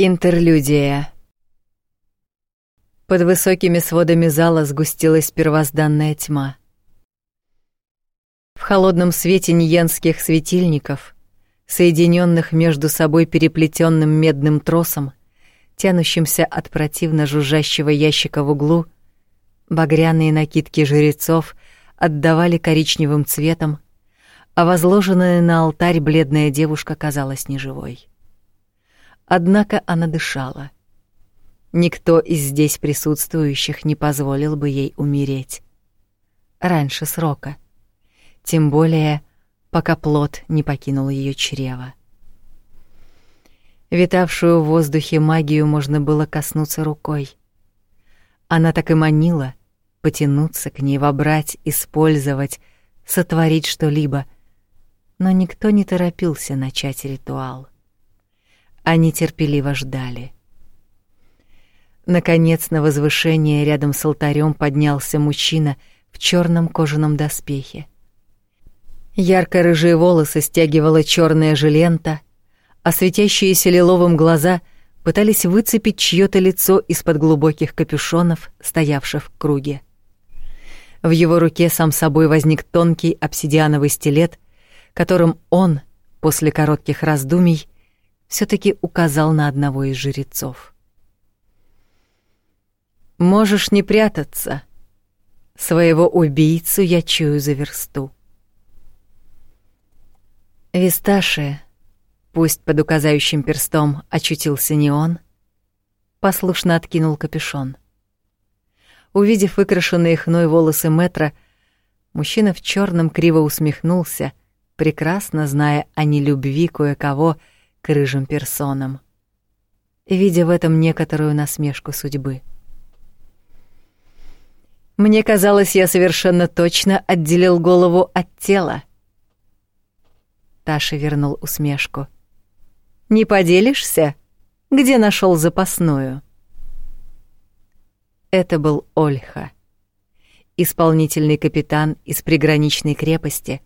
Интерлюдия. Под высокими сводами зала сгустилась первозданная тьма. В холодном свете ниенских светильников, соединенных между собой переплетенным медным тросом, тянущимся от противно жужжащего ящика в углу, багряные накидки жрецов отдавали коричневым цветом, а возложенная на алтарь бледная девушка казалась неживой. Однако она дышала. Никто из здесь присутствующих не позволил бы ей умереть. Раньше срока. Тем более, пока плод не покинул ее чрево. Витавшую в воздухе магию можно было коснуться рукой. Она так и манила потянуться к ней, вобрать, использовать, сотворить что-либо, но никто не торопился начать ритуал. Они терпеливо ждали. Наконец на возвышение рядом с алтарем поднялся мужчина в черном кожаном доспехе. Ярко-рыжие волосы стягивала черная жилента, а светящиеся лиловым глаза пытались выцепить чьё-то лицо из-под глубоких капюшонов, стоявших в круге. В его руке сам собой возник тонкий обсидиановый стилет, которым он, после коротких раздумий, все таки указал на одного из жрецов. Можешь не прятаться. Своего убийцу я чую за версту. Висташи, пусть под указающим перстом очутился не он, послушно откинул капюшон. Увидев выкрашенные хной волосы метра, мужчина в черном криво усмехнулся, прекрасно зная о нелюбви кое-кого, к рыжим персонам, видя в этом некоторую насмешку судьбы. Мне казалось, я совершенно точно отделил голову от тела. Таша вернул усмешку. Не поделишься, где нашел запасную? Это был Ольха, исполнительный капитан из приграничной крепости,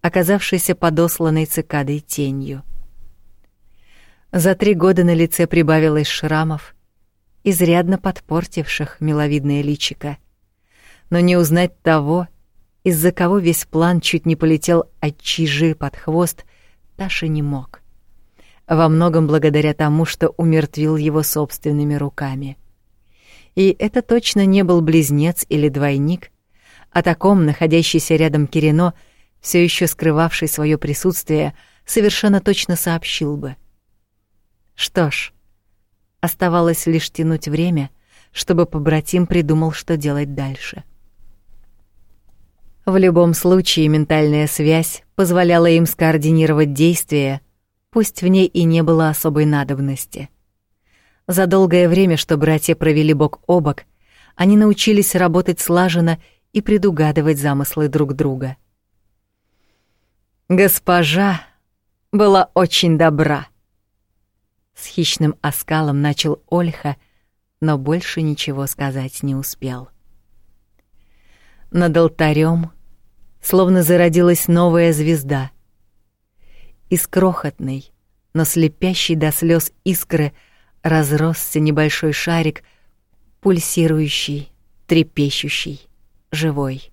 оказавшийся подосланной цикадой тенью. За три года на лице прибавилось шрамов, изрядно подпортивших миловидное личико. Но не узнать того, из-за кого весь план чуть не полетел от чижи под хвост, Таша не мог. Во многом благодаря тому, что умертвил его собственными руками. И это точно не был близнец или двойник, о таком находящийся рядом Кирино, все еще скрывавший свое присутствие, совершенно точно сообщил бы — что ж, оставалось лишь тянуть время, чтобы побратим придумал, что делать дальше. В любом случае ментальная связь позволяла им скоординировать действия, пусть в ней и не было особой надобности. За долгое время, что братья провели бок о бок, они научились работать слаженно и предугадывать замыслы друг друга. Госпожа была очень добра. С хищным оскалом начал Ольха, но больше ничего сказать не успел. Над алтарем словно зародилась новая звезда. Из крохотной, но слепящей до слез искры разросся небольшой шарик, пульсирующий, трепещущий, живой.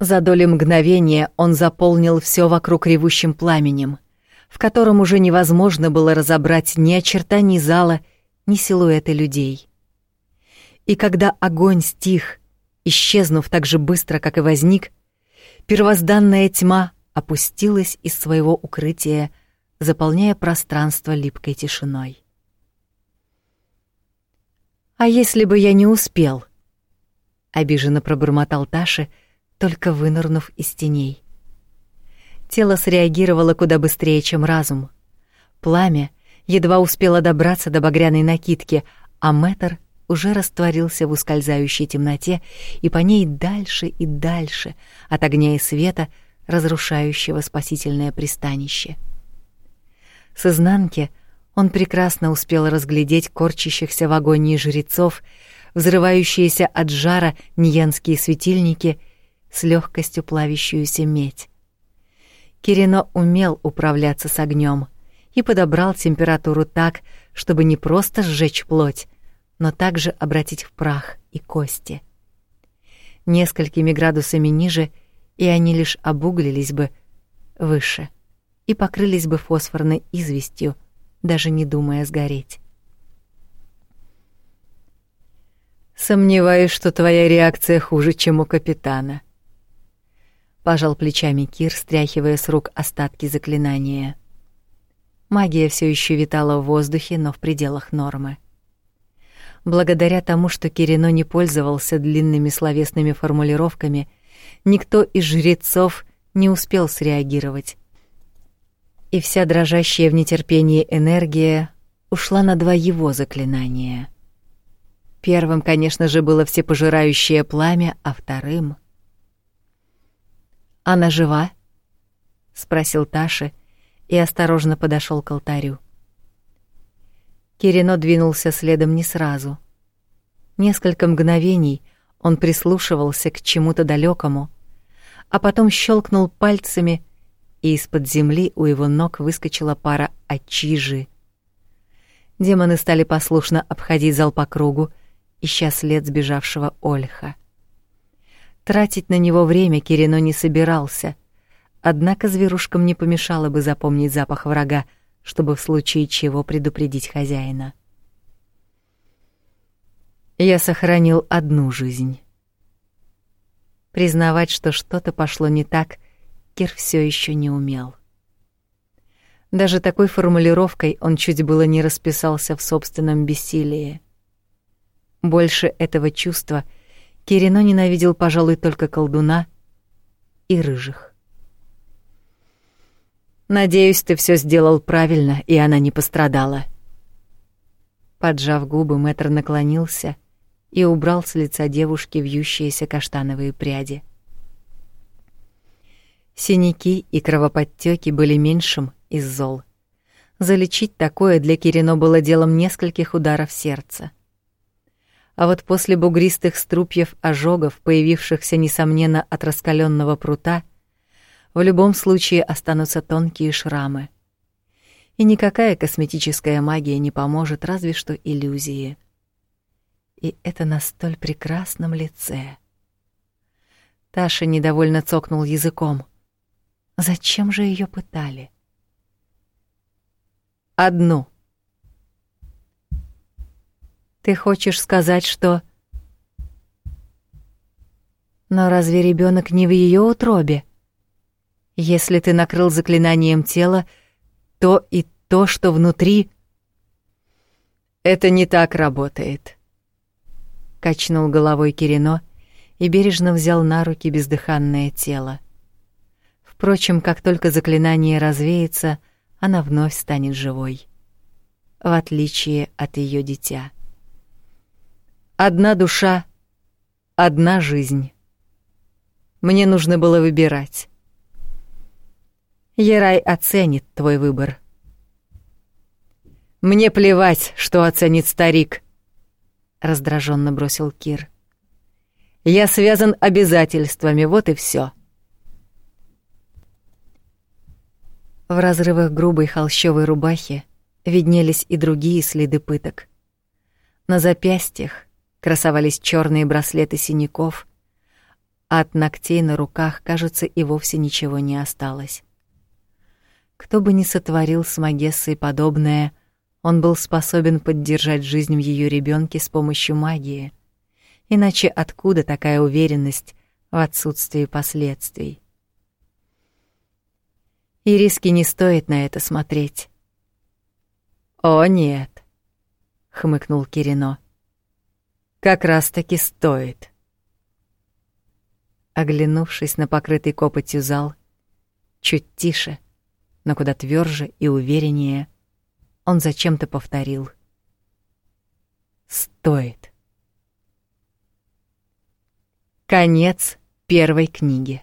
За доли мгновения он заполнил все вокруг ревущим пламенем — в котором уже невозможно было разобрать ни очертаний зала, ни силуэты людей. И когда огонь стих, исчезнув так же быстро, как и возник, первозданная тьма опустилась из своего укрытия, заполняя пространство липкой тишиной. «А если бы я не успел?» — обиженно пробормотал Таши, только вынырнув из теней. Тело среагировало куда быстрее, чем разум. Пламя едва успело добраться до багряной накидки, а Мэтр уже растворился в ускользающей темноте и по ней дальше и дальше от огня и света, разрушающего спасительное пристанище. С изнанки он прекрасно успел разглядеть корчащихся в агонии жрецов, взрывающиеся от жара ньянские светильники с легкостью плавящуюся медь. Кирино умел управляться с огнем, и подобрал температуру так, чтобы не просто сжечь плоть, но также обратить в прах и кости. Несколькими градусами ниже, и они лишь обуглились бы выше и покрылись бы фосфорной известью, даже не думая сгореть. Сомневаюсь, что твоя реакция хуже, чем у капитана. Пожал плечами Кир, стряхивая с рук остатки заклинания. Магия все еще витала в воздухе, но в пределах нормы. Благодаря тому, что Кирино не пользовался длинными словесными формулировками, никто из жрецов не успел среагировать. И вся дрожащая в нетерпении энергия ушла на два его заклинания — Первым, конечно же, было всепожирающее пламя, а вторым... «Она жива?» — спросил Таши и осторожно подошел к алтарю. Кирино двинулся следом не сразу. Несколько мгновений он прислушивался к чему-то далекому, а потом щелкнул пальцами, и из-под земли у его ног выскочила пара очижи. Демоны стали послушно обходить зал по кругу, ища след сбежавшего Ольха. Тратить на него время Кирино не собирался, однако зверушкам не помешало бы запомнить запах врага, чтобы в случае чего предупредить хозяина. Я сохранил одну жизнь. Признавать, что что-то пошло не так, Кир все еще не умел. Даже такой формулировкой он чуть было не расписался в собственном бессилии. Больше этого чувства Кирино ненавидел, пожалуй, только колдуна и рыжих. Надеюсь, ты все сделал правильно, и она не пострадала. Поджав губы, Мэтр наклонился и убрал с лица девушки вьющиеся каштановые пряди. Синяки и кровоподтеки были меньшим из зол. Залечить такое для Кирино было делом нескольких ударов сердца. А вот после бугристых струпьев ожогов, появившихся, несомненно, от раскаленного прута, в любом случае останутся тонкие шрамы. И никакая косметическая магия не поможет, разве что иллюзии. И это на столь прекрасном лице. Таша недовольно цокнул языком. Зачем же ее пытали? Одну — ты хочешь сказать, что... Но разве ребенок не в ее утробе? Если ты накрыл заклинанием тело, то и то, что внутри... Это не так работает. Качнул головой Кирино и бережно взял на руки бездыханное тело. Впрочем, как только заклинание развеется, она вновь станет живой. В отличие от ее дитя. Одна душа, одна жизнь. Мне нужно было выбирать. Ерай оценит твой выбор. Мне плевать, что оценит старик, раздраженно бросил Кир. Я связан обязательствами, вот и все. В разрывах грубой холщовой рубахи виднелись и другие следы пыток. На запястьях красовались черные браслеты синяков, а от ногтей на руках, кажется, и вовсе ничего не осталось. Кто бы ни сотворил с Магессой подобное, он был способен поддержать жизнь в ее ребенке с помощью магии. Иначе откуда такая уверенность в отсутствии последствий? И риски не стоит на это смотреть. «О, нет», — хмыкнул Кирино как раз-таки стоит. Оглянувшись на покрытый копотью зал, чуть тише, но куда тверже и увереннее, он зачем-то повторил. Стоит. Конец первой книги.